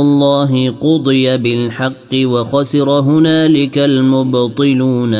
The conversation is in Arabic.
الله قضي بالحق وخسر هنالك المبطلون.